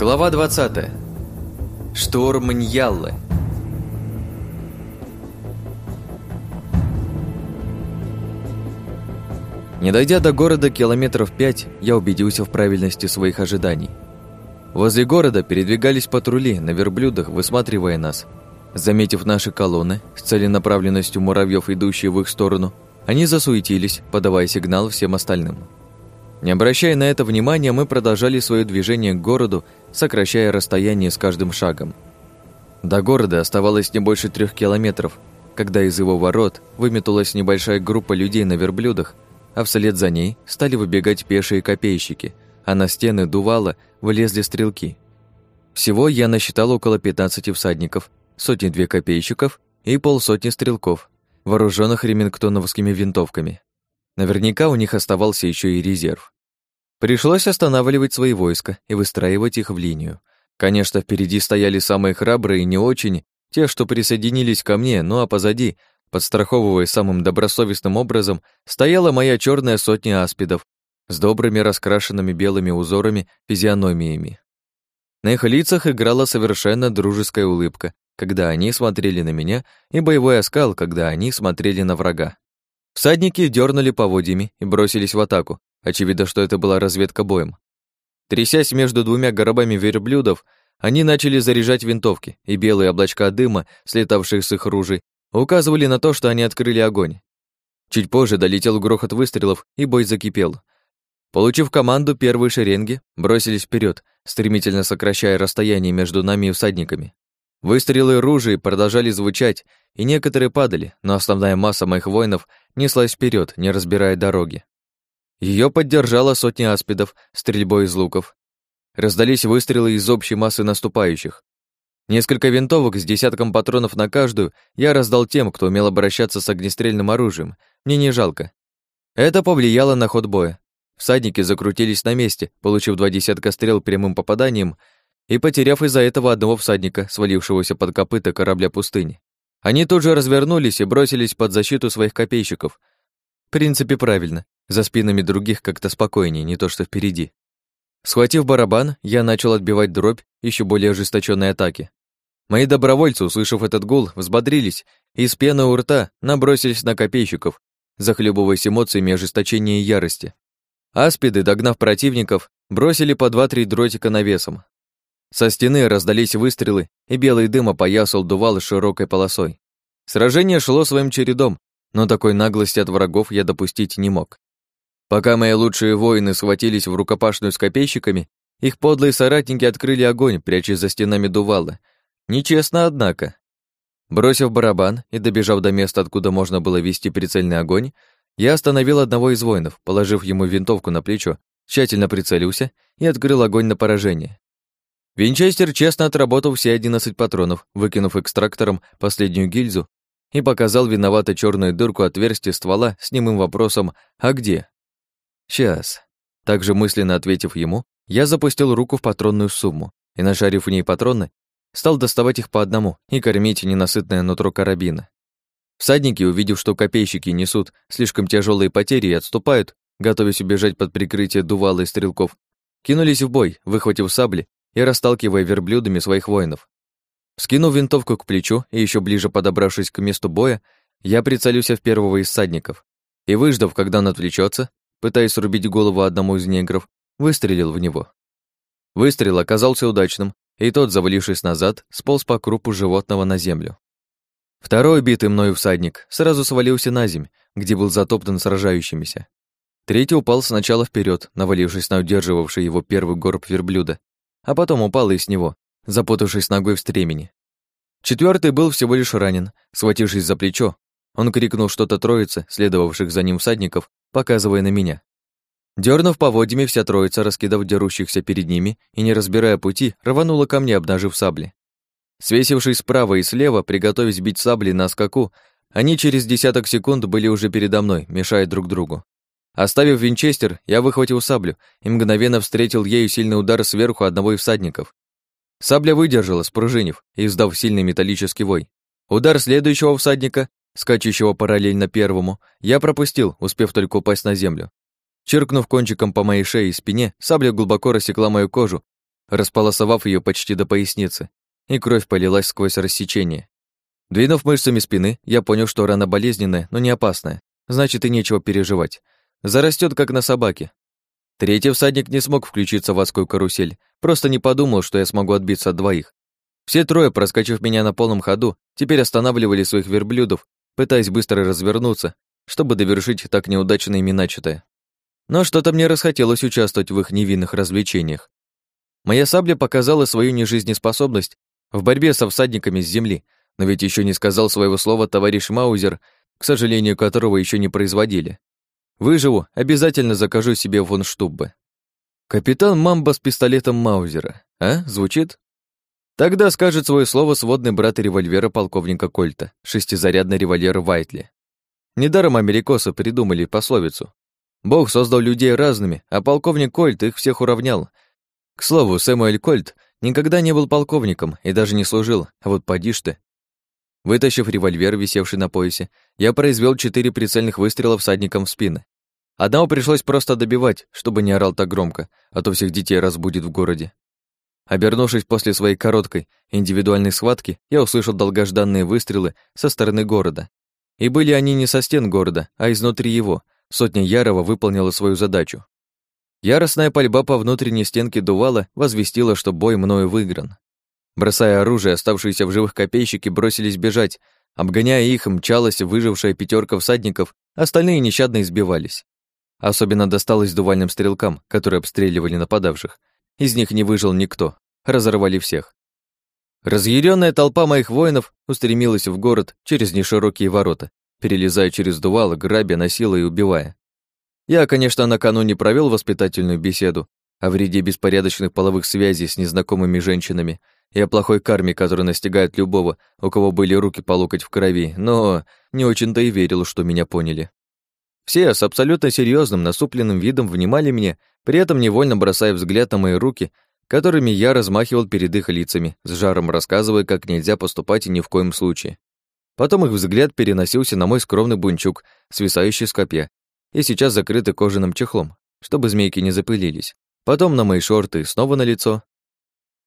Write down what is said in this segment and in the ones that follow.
Глава 20. Шторм Ньяллы. Не дойдя до города километров пять, я убедился в правильности своих ожиданий. Возле города передвигались патрули на верблюдах, высматривая нас. Заметив наши колонны с целенаправленностью муравьев, идущие в их сторону, они засуетились, подавая сигнал всем остальным. Не обращая на это внимания, мы продолжали свое движение к городу, сокращая расстояние с каждым шагом. До города оставалось не больше трех километров, когда из его ворот выметулась небольшая группа людей на верблюдах, а вслед за ней стали выбегать пешие копейщики, а на стены дувала вылезли стрелки. Всего я насчитал около 15 всадников, сотни-две копейщиков и полсотни стрелков, вооруженных ремингтоновскими винтовками. Наверняка у них оставался еще и резерв. Пришлось останавливать свои войска и выстраивать их в линию. Конечно, впереди стояли самые храбрые и не очень, те, что присоединились ко мне, ну а позади, подстраховывая самым добросовестным образом, стояла моя черная сотня аспидов с добрыми раскрашенными белыми узорами физиономиями. На их лицах играла совершенно дружеская улыбка, когда они смотрели на меня, и боевой оскал, когда они смотрели на врага. Всадники дернули поводьями и бросились в атаку. Очевидно, что это была разведка боем. Трясясь между двумя горобами верблюдов, они начали заряжать винтовки, и белые облачка дыма, слетавшие с их ружей, указывали на то, что они открыли огонь. Чуть позже долетел грохот выстрелов, и бой закипел. Получив команду, первые шеренги бросились вперед, стремительно сокращая расстояние между нами и всадниками. Выстрелы ружей продолжали звучать, и некоторые падали, но основная масса моих воинов неслась вперед, не разбирая дороги. Ее поддержала сотня аспидов стрельбой из луков. Раздались выстрелы из общей массы наступающих. Несколько винтовок с десятком патронов на каждую я раздал тем, кто умел обращаться с огнестрельным оружием. Мне не жалко. Это повлияло на ход боя. Всадники закрутились на месте, получив два десятка стрел прямым попаданием и потеряв из-за этого одного всадника, свалившегося под копыта корабля пустыни. Они тут же развернулись и бросились под защиту своих копейщиков. В принципе, правильно. За спинами других как-то спокойнее, не то что впереди. Схватив барабан, я начал отбивать дробь еще более ожесточенной атаки. Мои добровольцы, услышав этот гул, взбодрились и с пены у рта набросились на копейщиков, захлебываясь эмоциями ожесточения и ярости. Аспиды, догнав противников, бросили по два-три дротика навесом, со стены раздались выстрелы, и белый дым опоясал дувал широкой полосой. Сражение шло своим чередом, но такой наглости от врагов я допустить не мог. Пока мои лучшие воины схватились в рукопашную с копейщиками, их подлые соратники открыли огонь, прячась за стенами дувала. Нечестно, однако. Бросив барабан и добежав до места, откуда можно было вести прицельный огонь, я остановил одного из воинов, положив ему винтовку на плечо, тщательно прицелился и открыл огонь на поражение. Винчестер честно отработал все 11 патронов, выкинув экстрактором последнюю гильзу и показал виновато черную дырку отверстия ствола с немым вопросом «А где?». «Сейчас». Также мысленно ответив ему, я запустил руку в патронную сумму и, нашарив в ней патроны, стал доставать их по одному и кормить ненасытное нутро карабина. Всадники, увидев, что копейщики несут слишком тяжелые потери и отступают, готовясь убежать под прикрытие дувала и стрелков, кинулись в бой, выхватив сабли и расталкивая верблюдами своих воинов. Скинув винтовку к плечу и еще ближе подобравшись к месту боя, я прицелился в первого из всадников и, выждав, когда он отвлечется, пытаясь срубить голову одному из негров, выстрелил в него. Выстрел оказался удачным, и тот, завалившись назад, сполз по крупу животного на землю. Второй битый мною всадник сразу свалился на земь, где был затоптан сражающимися. Третий упал сначала вперед, навалившись на удерживавший его первый горб верблюда, а потом упал и с него, запутавшись ногой в стремени. Четвертый был всего лишь ранен, схватившись за плечо. Он крикнул что-то троице, следовавших за ним всадников, показывая на меня. Дернув поводьями, вся троица, раскидав дерущихся перед ними и не разбирая пути, рванула ко мне, обнажив сабли. Свесившись справа и слева, приготовясь бить сабли на скаку, они через десяток секунд были уже передо мной, мешая друг другу. Оставив винчестер, я выхватил саблю и мгновенно встретил ею сильный удар сверху одного из всадников. Сабля выдержала, спружинив и издав сильный металлический вой. Удар следующего всадника, скачущего параллельно первому, я пропустил, успев только упасть на землю. Черкнув кончиком по моей шее и спине, сабля глубоко рассекла мою кожу, располосовав ее почти до поясницы, и кровь полилась сквозь рассечение. Двинув мышцами спины, я понял, что рана болезненная, но не опасная, значит и нечего переживать. Зарастет, как на собаке. Третий всадник не смог включиться в адскую карусель, просто не подумал, что я смогу отбиться от двоих. Все трое, проскочив меня на полном ходу, теперь останавливали своих верблюдов, пытаясь быстро развернуться, чтобы довершить так неудачно ими начатое. Но что-то мне расхотелось участвовать в их невинных развлечениях. Моя сабля показала свою нежизнеспособность в борьбе со всадниками с земли, но ведь еще не сказал своего слова товарищ Маузер, к сожалению, которого еще не производили. Выживу, обязательно закажу себе фон Штуббе. Капитан Мамба с пистолетом Маузера. А, звучит? Тогда скажет свое слово сводный брат револьвера полковника Кольта, шестизарядный револьвер Вайтли. Недаром америкосы придумали пословицу. Бог создал людей разными, а полковник Кольт их всех уравнял. К слову, Сэмуэль Кольт никогда не был полковником и даже не служил, а вот поди ты. Вытащив револьвер, висевший на поясе, я произвел четыре прицельных выстрела всадникам в спины. Одного пришлось просто добивать, чтобы не орал так громко, а то всех детей разбудит в городе. Обернувшись после своей короткой индивидуальной схватки, я услышал долгожданные выстрелы со стороны города. И были они не со стен города, а изнутри его. Сотня Ярова выполнила свою задачу. Яростная пальба по внутренней стенке дувала возвестила, что бой мною выигран. Бросая оружие, оставшиеся в живых копейщики бросились бежать. Обгоняя их, мчалась выжившая пятерка всадников, остальные нещадно избивались. Особенно досталось дувальным стрелкам, которые обстреливали нападавших. Из них не выжил никто, разорвали всех. Разъяренная толпа моих воинов устремилась в город через неширокие ворота, перелезая через дувалы, грабя, насилуя и убивая. Я, конечно, накануне провел воспитательную беседу о вреде беспорядочных половых связей с незнакомыми женщинами и о плохой карме, которая настигает любого, у кого были руки по локоть в крови, но не очень-то и верил, что меня поняли. Все с абсолютно серьезным, насупленным видом внимали мне, при этом невольно бросая взгляд на мои руки, которыми я размахивал перед их лицами, с жаром рассказывая, как нельзя поступать и ни в коем случае. Потом их взгляд переносился на мой скромный бунчук, свисающий с копья, и сейчас закрытый кожаным чехлом, чтобы змейки не запылились. Потом на мои шорты, снова на лицо.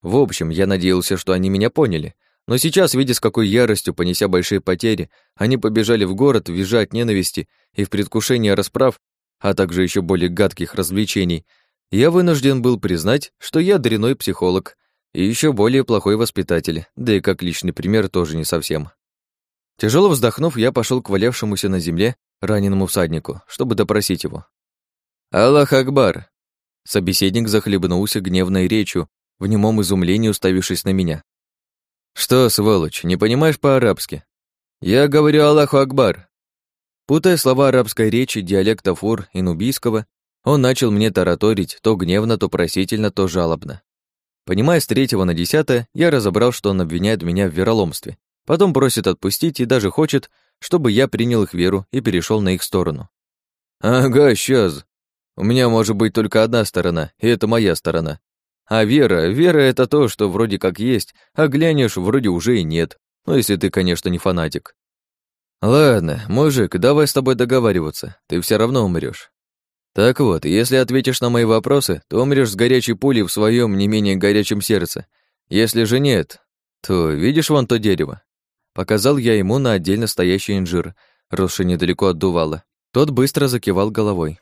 В общем, я надеялся, что они меня поняли, но сейчас, видя, с какой яростью, понеся большие потери, они побежали в город, визжа от ненависти и в предвкушении расправ, а также еще более гадких развлечений, я вынужден был признать, что я дряной психолог и еще более плохой воспитатель, да и как личный пример тоже не совсем. Тяжело вздохнув, я пошел к валявшемуся на земле раненому всаднику, чтобы допросить его. «Аллах Акбар!» Собеседник захлебнулся гневной речью, в немом изумлении уставившись на меня. «Что, сволочь, не понимаешь по-арабски?» «Я говорю Аллаху Акбар». Путая слова арабской речи, диалекта фур и нубийского, он начал мне тараторить то гневно, то просительно, то жалобно. Понимая с третьего на десятое, я разобрал, что он обвиняет меня в вероломстве. Потом просит отпустить и даже хочет, чтобы я принял их веру и перешел на их сторону. «Ага, сейчас. У меня может быть только одна сторона, и это моя сторона. А вера, вера — это то, что вроде как есть, а глянешь, вроде уже и нет. Ну, если ты, конечно, не фанатик. Ладно, мужик, давай с тобой договариваться, ты все равно умрешь. Так вот, если ответишь на мои вопросы, то умрешь с горячей пулей в своем не менее горячем сердце. Если же нет, то видишь вон то дерево? Показал я ему на отдельно стоящий инжир, росший недалеко от дувала. Тот быстро закивал головой.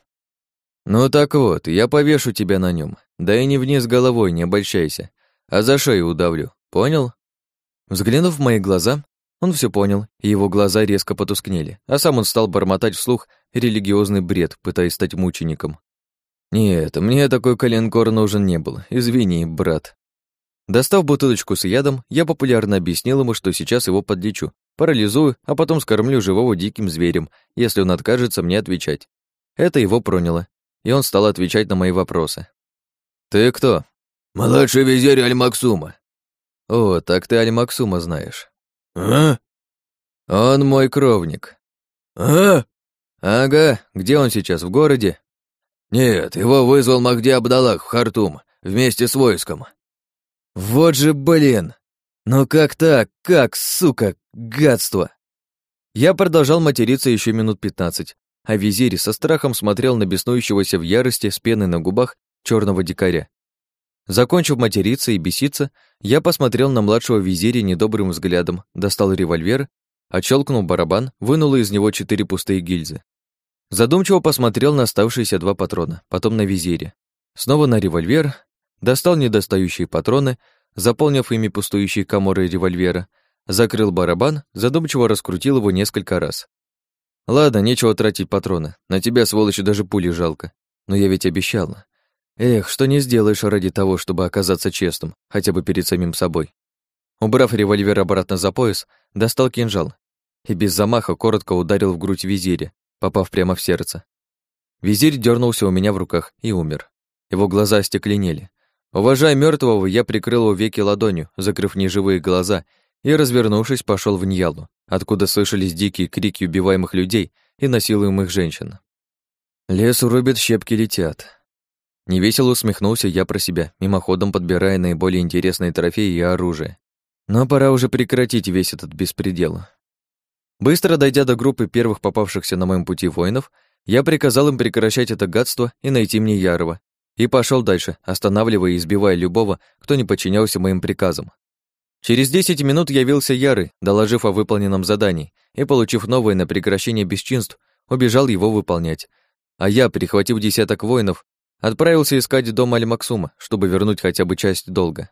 «Ну так вот, я повешу тебя на нем. Да и не вниз головой, не обольщайся, а за шею удавлю. Понял?» Взглянув в мои глаза, он все понял, и его глаза резко потускнели, а сам он стал бормотать вслух религиозный бред, пытаясь стать мучеником. «Нет, мне такой коленкор нужен не был. Извини, брат». Достав бутылочку с ядом, я популярно объяснил ему, что сейчас его подлечу, парализую, а потом скормлю живого диким зверем, если он откажется мне отвечать. Это его проняло, и он стал отвечать на мои вопросы. «Ты кто?» «Младший визирь Аль-Максума». «О, так ты Аль-Максума знаешь». «А?» «Он мой кровник». «А?» «Ага, где он сейчас, в городе?» «Нет, его вызвал Махди Абдаллах в Хартум вместе с войском». «Вот же блин! Ну как так? Как, сука, гадство!» Я продолжал материться еще минут пятнадцать, а визирь со страхом смотрел на беснующегося в ярости с пеной на губах черного дикаря. Закончив материться и беситься, я посмотрел на младшего визиря недобрым взглядом, достал револьвер, отщелкнул барабан, вынул из него четыре пустые гильзы. Задумчиво посмотрел на оставшиеся два патрона, потом на визире. Снова на револьвер, достал недостающие патроны, заполнив ими пустующие коморы револьвера, закрыл барабан, задумчиво раскрутил его несколько раз. Ладно, нечего тратить патроны, на тебя, сволочь, даже пули жалко. Но я ведь обещала. Эх, что не сделаешь ради того, чтобы оказаться честным, хотя бы перед самим собой. Убрав револьвер обратно за пояс, достал кинжал и без замаха коротко ударил в грудь визиря, попав прямо в сердце. Визирь дернулся у меня в руках и умер. Его глаза остекленели. Уважая мертвого, я прикрыл веки ладонью, закрыв неживые глаза, и, развернувшись, пошел в Ньялу, откуда слышались дикие крики убиваемых людей и насилуемых женщин. Лес рубит, щепки летят. Невесело усмехнулся я про себя, мимоходом подбирая наиболее интересные трофеи и оружие. Но пора уже прекратить весь этот беспредел. Быстро дойдя до группы первых попавшихся на моем пути воинов, я приказал им прекращать это гадство и найти мне Ярова, и пошел дальше, останавливая и избивая любого, кто не подчинялся моим приказам. Через 10 минут явился Ярый, доложив о выполненном задании, и, получив новое на прекращение бесчинств, убежал его выполнять. А я, перехватив десяток воинов, Отправился искать дом Аль-Максума, чтобы вернуть хотя бы часть долга.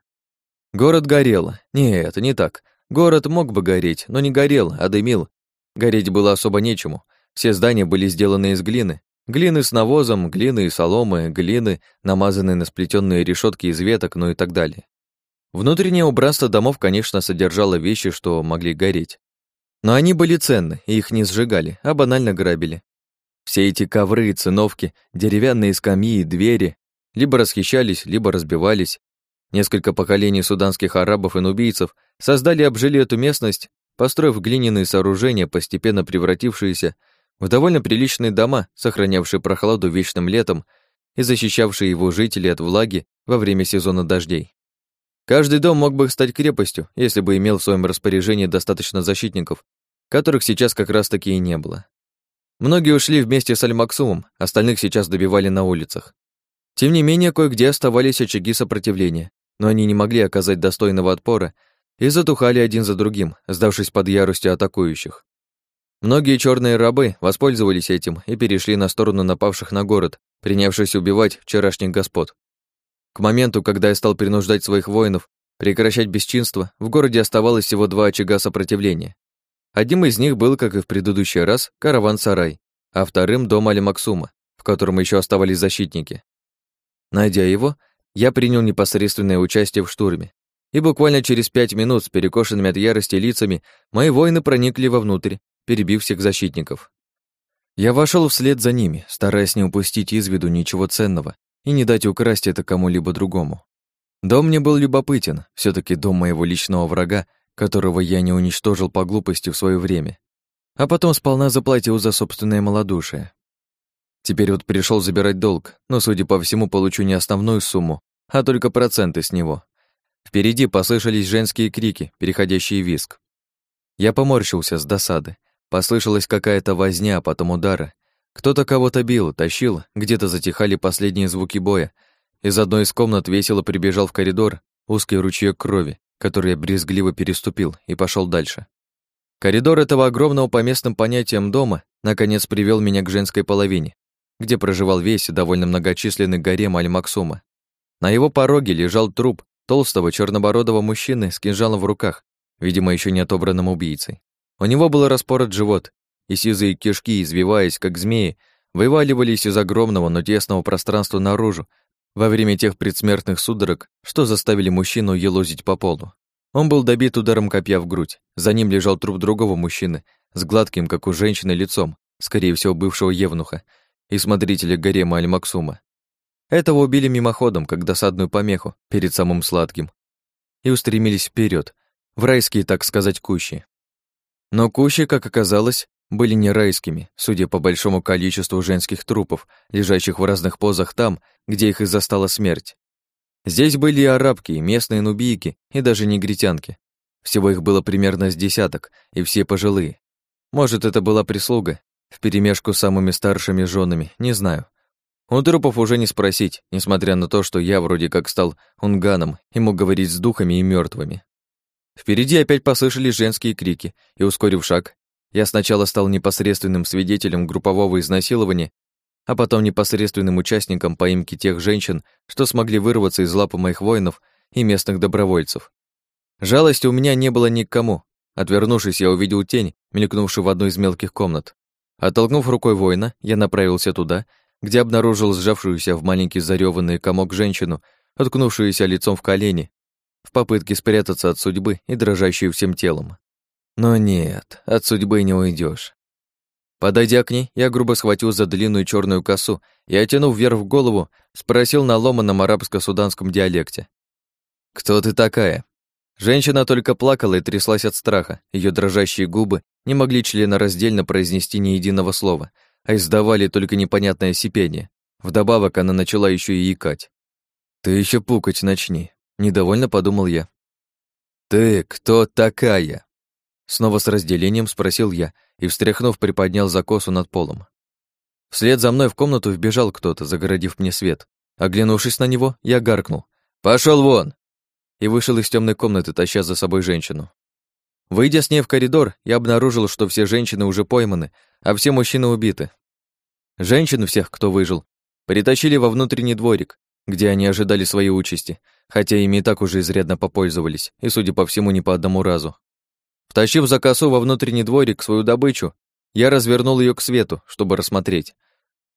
Город горел. Нет, не так. Город мог бы гореть, но не горел, а дымил. Гореть было особо нечему. Все здания были сделаны из глины. Глины с навозом, глины и соломы, глины, намазанные на сплетенные решетки из веток, ну и так далее. Внутреннее убранство домов, конечно, содержало вещи, что могли гореть. Но они были ценны, и их не сжигали, а банально грабили. Все эти ковры, циновки, деревянные скамьи, двери либо расхищались, либо разбивались. Несколько поколений суданских арабов и нубийцев создали и обжили эту местность, построив глиняные сооружения, постепенно превратившиеся в довольно приличные дома, сохранявшие прохладу вечным летом и защищавшие его жителей от влаги во время сезона дождей. Каждый дом мог бы стать крепостью, если бы имел в своем распоряжении достаточно защитников, которых сейчас как раз-таки и не было. Многие ушли вместе с Аль-Максумом, остальных сейчас добивали на улицах. Тем не менее, кое-где оставались очаги сопротивления, но они не могли оказать достойного отпора и затухали один за другим, сдавшись под яростью атакующих. Многие черные рабы воспользовались этим и перешли на сторону напавших на город, принявшись убивать вчерашних господ. К моменту, когда я стал принуждать своих воинов прекращать бесчинство, в городе оставалось всего два очага сопротивления. Одним из них был, как и в предыдущий раз, караван-сарай, а вторым — дом Али-Максума, в котором еще оставались защитники. Найдя его, я принял непосредственное участие в штурме, и буквально через пять минут с перекошенными от ярости лицами мои воины проникли вовнутрь, перебив всех защитников. Я вошел вслед за ними, стараясь не упустить из виду ничего ценного и не дать украсть это кому-либо другому. Дом мне был любопытен, все таки дом моего личного врага которого я не уничтожил по глупости в свое время, а потом сполна заплатил за собственное малодушие. Теперь вот пришел забирать долг, но, судя по всему, получу не основную сумму, а только проценты с него. Впереди послышались женские крики, переходящие в виск. Я поморщился с досады. Послышалась какая-то возня, а потом удары. Кто-то кого-то бил, тащил, где-то затихали последние звуки боя. Из одной из комнат весело прибежал в коридор узкий ручеёк крови, который я брезгливо переступил и пошел дальше. Коридор этого огромного по местным понятиям дома наконец привел меня к женской половине, где проживал весь довольно многочисленный гарем Аль-Максума. На его пороге лежал труп толстого чернобородого мужчины с кинжалом в руках, видимо, еще не отобранным убийцей. У него был распорот живот, и сизые кишки, извиваясь, как змеи, вываливались из огромного, но тесного пространства наружу, во время тех предсмертных судорог, что заставили мужчину елозить по полу. Он был добит ударом копья в грудь. За ним лежал труп другого мужчины с гладким, как у женщины, лицом, скорее всего, бывшего евнуха и смотрителя гарема Аль-Максума. Этого убили мимоходом, как досадную помеху, перед самым сладким, и устремились вперед, в райские, так сказать, кущи. Но кущи, как оказалось, были не райскими, судя по большому количеству женских трупов, лежащих в разных позах там, где их и застала смерть. Здесь были и арабки, и местные нубийки, и даже негритянки. Всего их было примерно с десяток, и все пожилые. Может, это была прислуга, вперемешку с самыми старшими женами, не знаю. У трупов уже не спросить, несмотря на то, что я вроде как стал унганом и мог говорить с духами и мертвыми. Впереди опять послышались женские крики, и, ускорив шаг, я сначала стал непосредственным свидетелем группового изнасилования, а потом непосредственным участником поимки тех женщин, что смогли вырваться из лапы моих воинов и местных добровольцев. Жалости у меня не было ни к кому. Отвернувшись, я увидел тень, мелькнувшую в одной из мелких комнат. Оттолкнув рукой воина, я направился туда, где обнаружил сжавшуюся в маленький зарёванный комок женщину, откнувшуюся лицом в колени, в попытке спрятаться от судьбы и дрожащую всем телом. Но нет, от судьбы не уйдешь. Подойдя к ней, я грубо схватил за длинную черную косу и, оттянув вверх голову, спросил на ломаном арабско-суданском диалекте. «Кто ты такая?» Женщина только плакала и тряслась от страха, ее дрожащие губы не могли членораздельно произнести ни единого слова, а издавали только непонятное сипение. Вдобавок она начала еще и икать. «Ты еще пукать начни», — недовольно подумал я. «Ты кто такая?» Снова с разделением спросил я и, встряхнув, приподнял закосу над полом. Вслед за мной в комнату вбежал кто-то, загородив мне свет. Оглянувшись на него, я гаркнул. «Пошел вон!» и вышел из темной комнаты, таща за собой женщину. Выйдя с ней в коридор, я обнаружил, что все женщины уже пойманы, а все мужчины убиты. Женщин всех, кто выжил, притащили во внутренний дворик, где они ожидали своей участи, хотя ими и так уже изрядно попользовались, и, судя по всему, не по одному разу. Втащив за косу во внутренний дворик свою добычу, я развернул ее к свету, чтобы рассмотреть.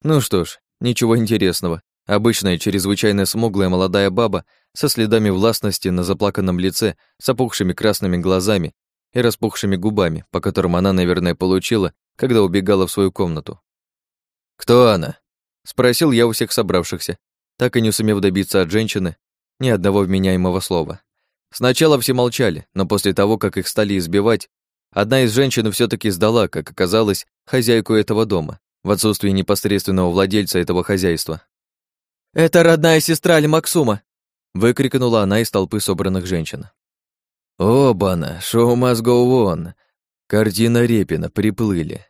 Ну что ж, ничего интересного. Обычная, чрезвычайно смуглая молодая баба со следами властности на заплаканном лице, с опухшими красными глазами и распухшими губами, по которым она, наверное, получила, когда убегала в свою комнату. «Кто она?» — спросил я у всех собравшихся, так и не сумев добиться от женщины ни одного вменяемого слова. Сначала все молчали, но после того, как их стали избивать, одна из женщин все таки сдала, как оказалось, хозяйку этого дома, в отсутствие непосредственного владельца этого хозяйства. «Это родная сестра Аль-Максума!» выкрикнула она из толпы собранных женщин. «Оба-на, шоу must go on!» Картина Репина, приплыли.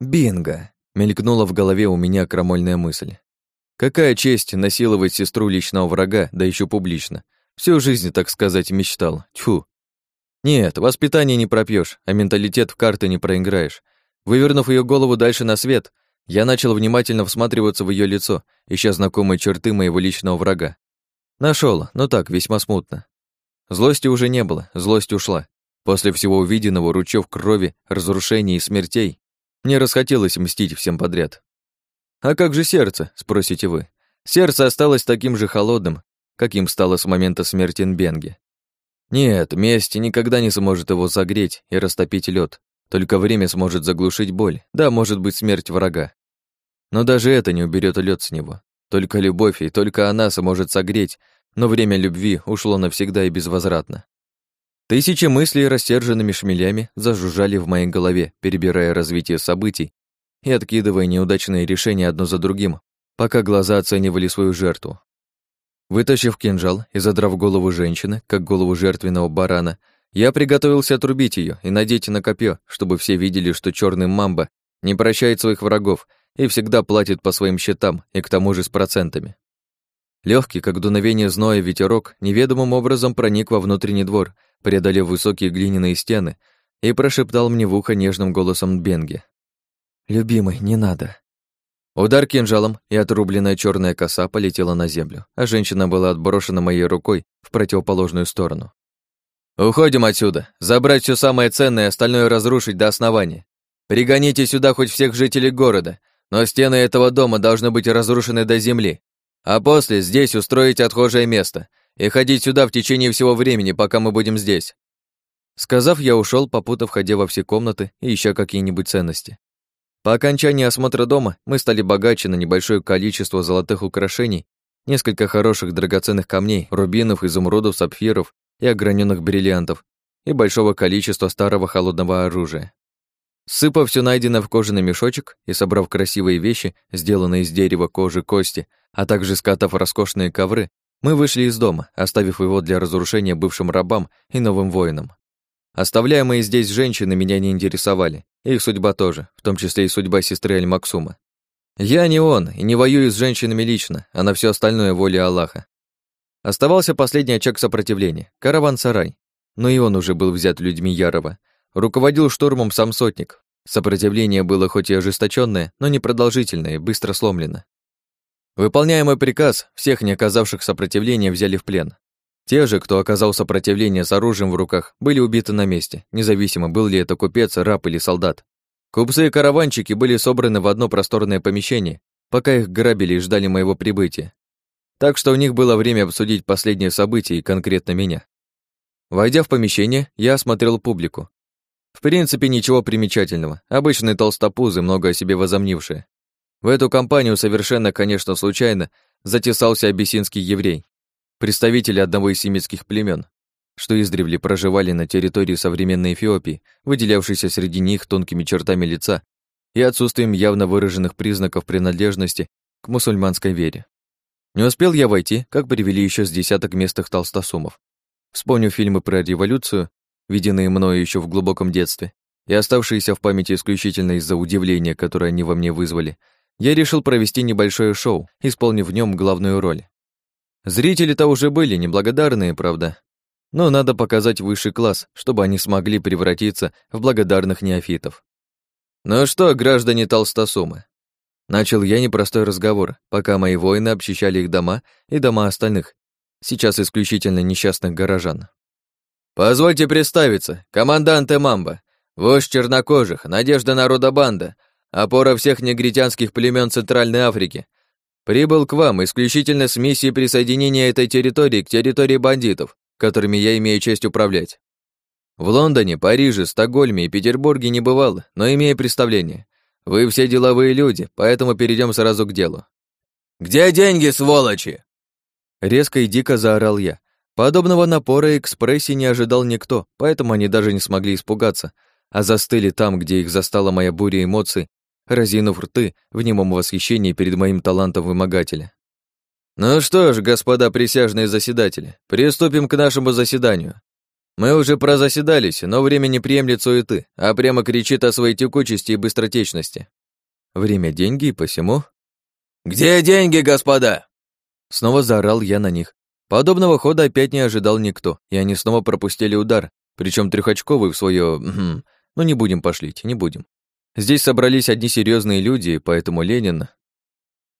«Бинго!» — мелькнула в голове у меня крамольная мысль. Какая честь насиловать сестру личного врага, да еще публично. Всю жизнь, так сказать, мечтал. Тьфу. Нет, воспитание не пропьешь, а менталитет в карты не проиграешь. Вывернув ее голову дальше на свет, я начал внимательно всматриваться в ее лицо, ища знакомые черты моего личного врага. Нашел, но так, весьма смутно. Злости уже не было, злость ушла. После всего увиденного, ручьев крови, разрушений и смертей, мне расхотелось мстить всем подряд. «А как же сердце?» — спросите вы. Сердце осталось таким же холодным, каким стало с момента смерти Нбенги. Нет, месть никогда не сможет его согреть и растопить лед. Только время сможет заглушить боль, да, может быть, смерть врага. Но даже это не уберет лед с него. Только любовь и только она сможет согреть, но время любви ушло навсегда и безвозвратно. Тысячи мыслей рассерженными шмелями зажужжали в моей голове, перебирая развитие событий и откидывая неудачные решения одно за другим, пока глаза оценивали свою жертву. Вытащив кинжал и задрав голову женщины, как голову жертвенного барана, я приготовился отрубить ее и надеть на копье, чтобы все видели, что черный мамба не прощает своих врагов и всегда платит по своим счетам, и к тому же с процентами. Легкий, как дуновение зноя, ветерок неведомым образом проник во внутренний двор, преодолев высокие глиняные стены, и прошептал мне в ухо нежным голосом Бенги. «Любимый, не надо. Удар кинжалом, и отрубленная черная коса полетела на землю, а женщина была отброшена моей рукой в противоположную сторону. «Уходим отсюда. Забрать все самое ценное, остальное разрушить до основания. Пригоните сюда хоть всех жителей города, но стены этого дома должны быть разрушены до земли. А после здесь устроить отхожее место и ходить сюда в течение всего времени, пока мы будем здесь». Сказав, я ушел, попутав ходя во все комнаты и ища какие-нибудь ценности. По окончании осмотра дома мы стали богаче на небольшое количество золотых украшений, несколько хороших драгоценных камней, рубинов, изумрудов, сапфиров и ограненных бриллиантов и большого количества старого холодного оружия. Сыпав все найденное в кожаный мешочек и собрав красивые вещи, сделанные из дерева, кожи, кости, а также скатав роскошные ковры, мы вышли из дома, оставив его для разрушения бывшим рабам и новым воинам. Оставляемые здесь женщины меня не интересовали, их судьба тоже, в том числе и судьба сестры Аль-Максума. Я не он и не воюю с женщинами лично, а на все остальное воля Аллаха. Оставался последний очаг сопротивления — караван-сарай. Но и он уже был взят людьми Ярова. Руководил штурмом сам сотник. Сопротивление было хоть и ожесточенное, но непродолжительное и быстро сломлено. Выполняя мой приказ, всех не оказавших сопротивления взяли в плен. Те же, кто оказал сопротивление с оружием в руках, были убиты на месте, независимо, был ли это купец, раб или солдат. Купцы и караванчики были собраны в одно просторное помещение, пока их грабили и ждали моего прибытия. Так что у них было время обсудить последние события и конкретно меня. Войдя в помещение, я осмотрел публику. В принципе, ничего примечательного. Обычные толстопузы, много о себе возомнившие. В эту компанию совершенно, конечно, случайно затесался абиссинский еврей, представители одного из семитских племен, что издревле проживали на территории современной Эфиопии, выделявшейся среди них тонкими чертами лица и отсутствием явно выраженных признаков принадлежности к мусульманской вере. Не успел я войти, как привели еще с десяток местных толстосумов. Вспомнив фильмы про революцию, виденные мною еще в глубоком детстве, и оставшиеся в памяти исключительно из-за удивления, которое они во мне вызвали, я решил провести небольшое шоу, исполнив в нем главную роль. Зрители-то уже были неблагодарные, правда. Но надо показать высший класс, чтобы они смогли превратиться в благодарных неофитов. Ну что, граждане толстосумы? Начал я непростой разговор, пока мои воины обчищали их дома и дома остальных, сейчас исключительно несчастных горожан. «Позвольте представиться, командант Эмамба, вождь чернокожих, надежда народа банда, опора всех негритянских племен Центральной Африки, Прибыл к вам исключительно с миссией присоединения этой территории к территории бандитов, которыми я имею честь управлять. В Лондоне, Париже, Стокгольме и Петербурге не бывал, но имею представление. Вы все деловые люди, поэтому перейдем сразу к делу. «Где деньги, сволочи?» Резко и дико заорал я. Подобного напора и экспрессии не ожидал никто, поэтому они даже не смогли испугаться, а застыли там, где их застала моя буря эмоций разинув рты в немом восхищении перед моим талантом вымогателя. «Ну что ж, господа присяжные заседатели, приступим к нашему заседанию. Мы уже прозаседались, но время не приемлет суеты, а прямо кричит о своей текучести и быстротечности. Время — деньги, и посему...» «Где деньги, господа?» Снова заорал я на них. Подобного хода опять не ожидал никто, и они снова пропустили удар, причем трехочковый в свое... Ну, не будем пошлить, не будем. Здесь собрались одни серьезные люди, поэтому Ленин...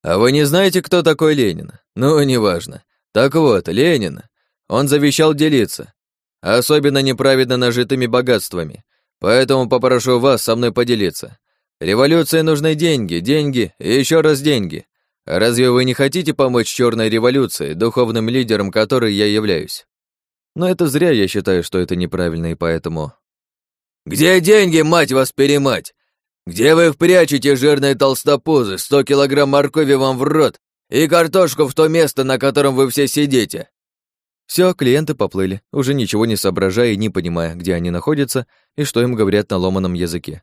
А вы не знаете, кто такой Ленин? Ну, неважно. Так вот, Ленин, он завещал делиться, особенно неправедно нажитыми богатствами, поэтому попрошу вас со мной поделиться. Революции нужны деньги, деньги и еще раз деньги. Разве вы не хотите помочь черной революции, духовным лидером которой я являюсь? Но это зря я считаю, что это неправильно, и поэтому... «Где деньги, мать вас перемать? «Где вы их прячете, жирные толстопузы? Сто килограмм моркови вам в рот и картошку в то место, на котором вы все сидите!» Все, клиенты поплыли, уже ничего не соображая и не понимая, где они находятся и что им говорят на ломаном языке.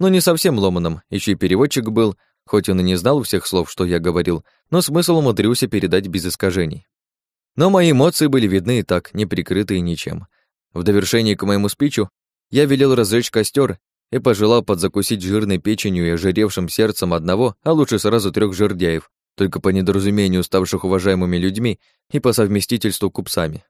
Но не совсем ломаном, еще и переводчик был, хоть он и не знал всех слов, что я говорил, но смысл умудрился передать без искажений. Но мои эмоции были видны и так, не прикрытые ничем. В довершении к моему спичу я велел разжечь костер и пожелал подзакусить жирной печенью и ожиревшим сердцем одного, а лучше сразу трех жердяев, только по недоразумению ставших уважаемыми людьми и по совместительству купцами.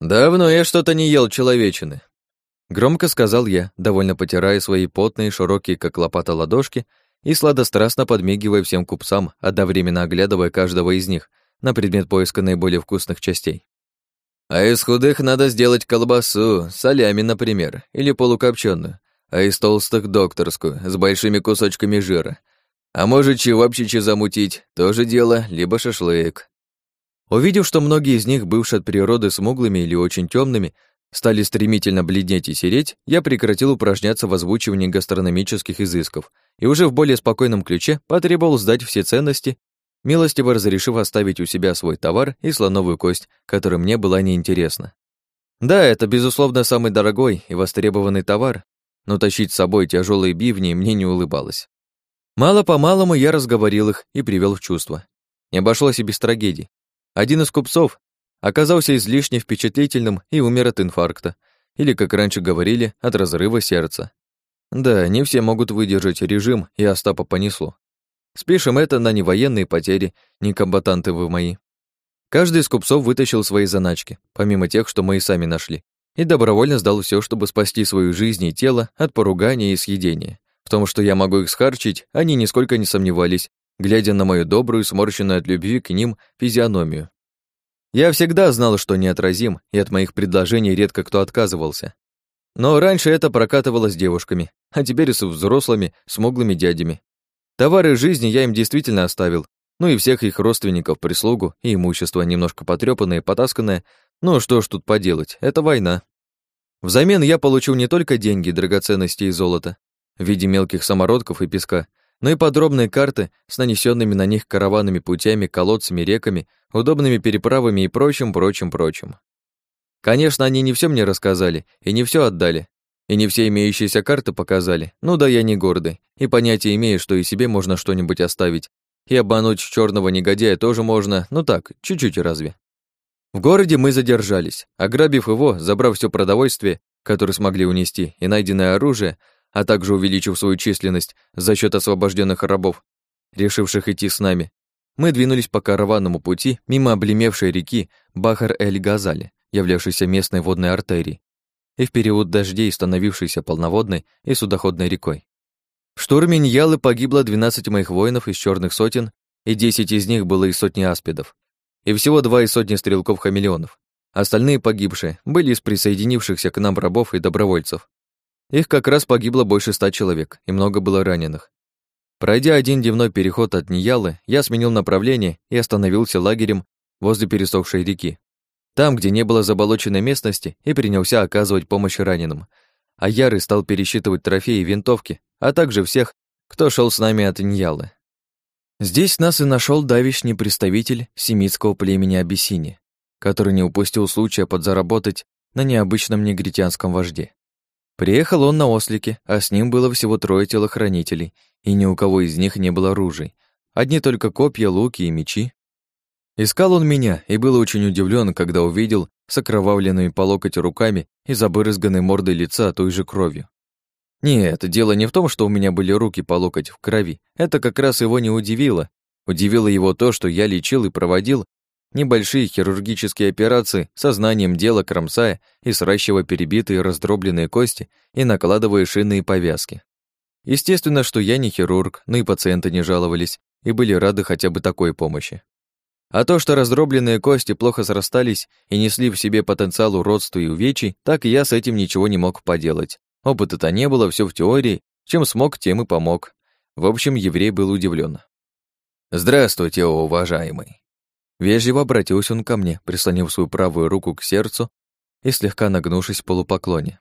«Давно я что-то не ел человечины», — громко сказал я, довольно потирая свои потные, широкие, как лопата, ладошки и сладострастно подмигивая всем купцам, одновременно оглядывая каждого из них на предмет поиска наиболее вкусных частей. «А из худых надо сделать колбасу, солями, например, или полукопченую, а из толстых докторскую, с большими кусочками жира. А может, чевапчичи замутить, тоже дело, либо шашлык. Увидев, что многие из них, бывшие от природы смуглыми или очень темными, стали стремительно бледнеть и сереть, я прекратил упражняться в озвучивании гастрономических изысков и уже в более спокойном ключе потребовал сдать все ценности, милостиво разрешив оставить у себя свой товар и слоновую кость, которая мне была неинтересна. Да, это, безусловно, самый дорогой и востребованный товар, но тащить с собой тяжелые бивни мне не улыбалось. Мало-помалому я разговорил их и привел в чувство. Не обошлось и без трагедий. Один из купцов оказался излишне впечатлительным и умер от инфаркта, или, как раньше говорили, от разрыва сердца. Да, не все могут выдержать режим, и Остапа понесло. Спишем это на невоенные потери, не комбатанты вы мои. Каждый из купцов вытащил свои заначки, помимо тех, что мы и сами нашли, и добровольно сдал все, чтобы спасти свою жизнь и тело от поругания и съедения. В том, что я могу их схарчить, они нисколько не сомневались, глядя на мою добрую, сморщенную от любви к ним физиономию. Я всегда знал, что неотразим, и от моих предложений редко кто отказывался. Но раньше это прокатывало с девушками, а теперь с взрослыми, смуглыми дядями. Товары жизни я им действительно оставил, ну и всех их родственников, прислугу и имущество, немножко потрёпанное, потасканное. Ну что ж тут поделать, это война. Взамен я получил не только деньги, драгоценности и золото в виде мелких самородков и песка, но и подробные карты с нанесенными на них караванными путями, колодцами, реками, удобными переправами и прочим, прочим, прочим. Конечно, они не все мне рассказали и не все отдали, и не все имеющиеся карты показали. Ну да, я не гордый, и понятия имею, что и себе можно что-нибудь оставить, и обмануть черного негодяя тоже можно, ну так, чуть-чуть разве. В городе мы задержались. Ограбив его, забрав все продовольствие, которое смогли унести, и найденное оружие, а также увеличив свою численность за счет освобожденных рабов, решивших идти с нами, мы двинулись по караванному пути мимо облемевшей реки Бахар-эль-Газали, являвшейся местной водной артерией, и в период дождей становившейся полноводной и судоходной рекой. В штурме Ньялы погибло 12 моих воинов из черных сотен, и 10 из них было из сотни аспидов, и всего два из сотни стрелков-хамелеонов. Остальные погибшие были из присоединившихся к нам рабов и добровольцев. Их как раз погибло больше ста человек, и много было раненых. Пройдя один дневной переход от Ниялы, я сменил направление и остановился лагерем возле пересохшей реки. Там, где не было заболоченной местности, и принялся оказывать помощь раненым. А Ярый стал пересчитывать трофеи и винтовки, а также всех, кто шел с нами от Иньялы. Здесь нас и нашел давишний представитель семитского племени Абиссини, который не упустил случая подзаработать на необычном негритянском вожде. Приехал он на ослике, а с ним было всего трое телохранителей, и ни у кого из них не было оружий. Одни только копья, луки и мечи. Искал он меня и был очень удивлен, когда увидел с окровавленными по локоть руками и забырызганной мордой лица той же кровью. Нет, дело не в том, что у меня были руки по локоть в крови. Это как раз его не удивило. Удивило его то, что я лечил и проводил небольшие хирургические операции со знанием дела кромсая и сращивая перебитые раздробленные кости и накладывая шинные повязки. Естественно, что я не хирург, но и пациенты не жаловались и были рады хотя бы такой помощи. А то, что раздробленные кости плохо срастались и несли в себе потенциал уродства и увечий, так я с этим ничего не мог поделать. Опыта-то не было, все в теории. Чем смог, тем и помог. В общем, еврей был удивлен. «Здравствуйте, уважаемый!» Вежливо обратился он ко мне, прислонив свою правую руку к сердцу и слегка нагнувшись в полупоклоне.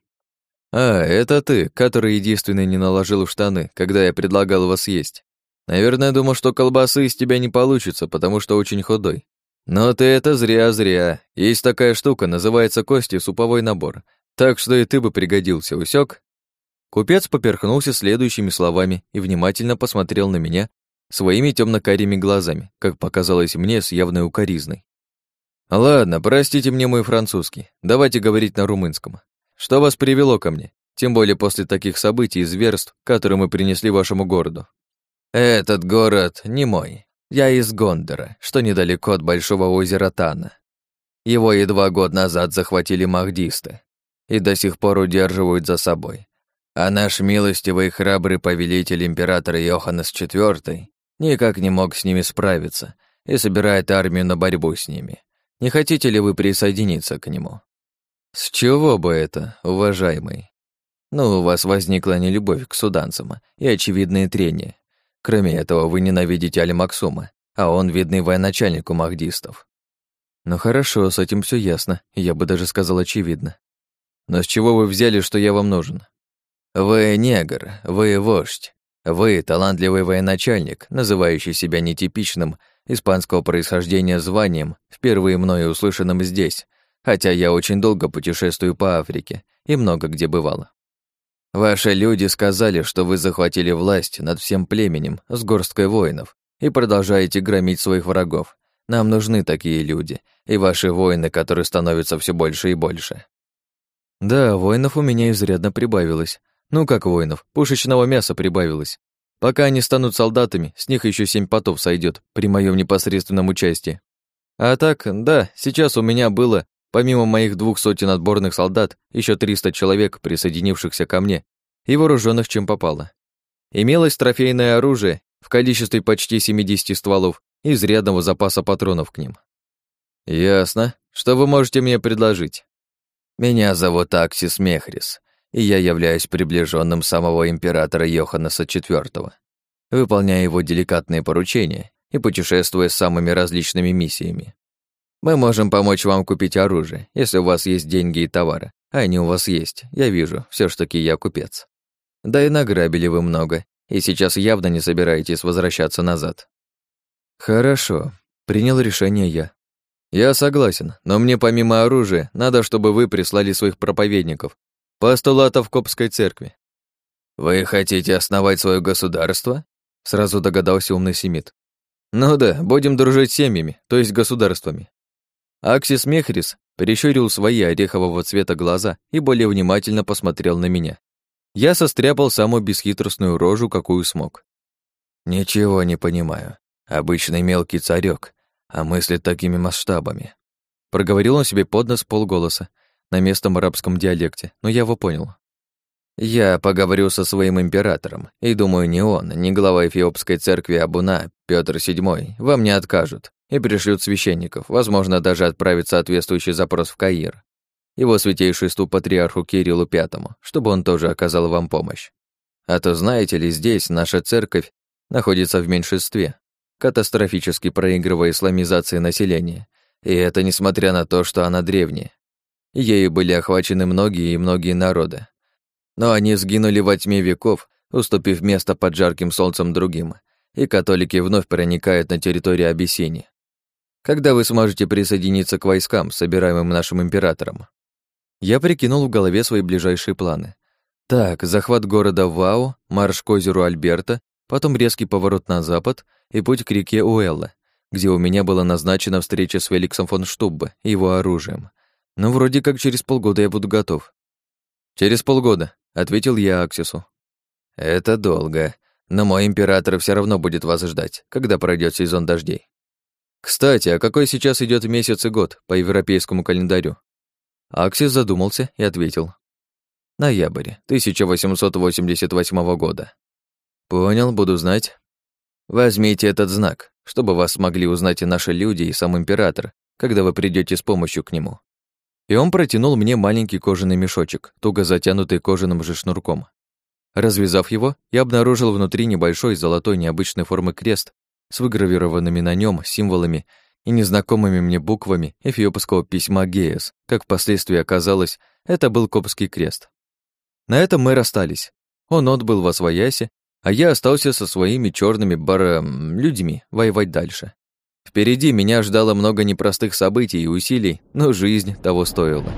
«А, это ты, который единственный не наложил в штаны, когда я предлагал вас есть. Наверное, думал, что колбасы из тебя не получится, потому что очень худой. Но ты это зря-зря. Есть такая штука, называется кости суповой набор. Так что и ты бы пригодился, усек? Купец поперхнулся следующими словами и внимательно посмотрел на меня своими темно-карими глазами, как показалось мне с явной укоризной. «Ладно, простите мне мой французский. Давайте говорить на румынском. Что вас привело ко мне? Тем более после таких событий и зверств, которые мы принесли вашему городу». «Этот город не мой. Я из Гондора, что недалеко от большого озера Тана. Его едва год назад захватили махдисты и до сих пор удерживают за собой. А наш милостивый и храбрый повелитель император Йоханнес IV никак не мог с ними справиться и собирает армию на борьбу с ними. Не хотите ли вы присоединиться к нему? С чего бы это, уважаемый? Ну, у вас возникла нелюбовь к суданцам и очевидные трения. Кроме этого, вы ненавидите Али-Максума, а он видный военачальник у махдистов. Ну хорошо, с этим все ясно, я бы даже сказал очевидно. Но с чего вы взяли, что я вам нужен? Вы негр, вы вождь. Вы талантливый военачальник, называющий себя нетипичным испанского происхождения званием, впервые мною услышанным здесь, хотя я очень долго путешествую по Африке и много где бывала. Ваши люди сказали, что вы захватили власть над всем племенем с горсткой воинов и продолжаете громить своих врагов. Нам нужны такие люди, и ваши воины, которые становятся все больше и больше. Да, воинов у меня изрядно прибавилось. Ну как воинов, пушечного мяса прибавилось. Пока они станут солдатами, с них еще семь потов сойдет при моем непосредственном участии. А так, да, сейчас у меня было, помимо моих двух сотен отборных солдат, еще 300 человек, присоединившихся ко мне, и вооруженных чем попало. Имелось трофейное оружие в количестве почти 70 стволов и изрядного запаса патронов к ним. Ясно. Что вы можете мне предложить? Меня зовут Аксис Мехрис, и я являюсь приближенным самого императора Йоханнеса IV, выполняя его деликатные поручения и путешествуя с самыми различными миссиями. Мы можем помочь вам купить оружие, если у вас есть деньги и товары. А они у вас есть, я вижу, все ж таки я купец. Да и награбили вы много, и сейчас явно не собираетесь возвращаться назад. Хорошо, принял решение я. Я согласен, но мне помимо оружия надо, чтобы вы прислали своих проповедников, постулатов Копской церкви. Вы хотите основать свое государство? Сразу догадался умный семит. Ну да, будем дружить семьями, то есть государствами. Аксис Мехрис перещурил свои орехового цвета глаза и более внимательно посмотрел на меня. Я состряпал самую бесхитростную рожу, какую смог. Ничего не понимаю. Обычный мелкий царек, а мыслит такими масштабами. Проговорил он себе под нос полголоса на местном арабском диалекте, но я его понял. Я поговорю со своим императором, и думаю, ни он, ни глава Эфиопской церкви Абуна, Петр VII, вам не откажут и пришлют священников, возможно, даже отправят соответствующий запрос в Каир, его святейшеству патриарху Кириллу Пятому, чтобы он тоже оказал вам помощь. А то, знаете ли, здесь наша церковь находится в меньшинстве, катастрофически проигрывая исламизации населения, и это несмотря на то, что она древняя. Ею были охвачены многие и многие народы. Но они сгинули во тьме веков, уступив место под жарким солнцем другим, и католики вновь проникают на территорию Абиссинии. Когда вы сможете присоединиться к войскам, собираемым нашим императором? Я прикинул в голове свои ближайшие планы. Так, захват города Вау, марш к озеру Альберта, потом резкий поворот на запад и путь к реке Уэлла, где у меня была назначена встреча с Феликсом фон Штуббе и его оружием. Но вроде как через полгода я буду готов. «Через полгода», — ответил я Аксису. «Это долго, но мой император все равно будет вас ждать, когда пройдет сезон дождей». «Кстати, а какой сейчас идет месяц и год по европейскому календарю?» Аксис задумался и ответил. «Ноябрь 1888 года». «Понял, буду знать». Возьмите этот знак, чтобы вас смогли узнать и наши люди, и сам император, когда вы придете с помощью к нему. И он протянул мне маленький кожаный мешочек, туго затянутый кожаным же шнурком. Развязав его, я обнаружил внутри небольшой золотой необычной формы крест с выгравированными на нем символами и незнакомыми мне буквами эфиопского письма Геес. Как впоследствии оказалось, это был Копский крест. На этом мы расстались. Он отбыл во свояси, а я остался со своими черными бара... людьми воевать дальше. Впереди меня ждало много непростых событий и усилий, но жизнь того стоила.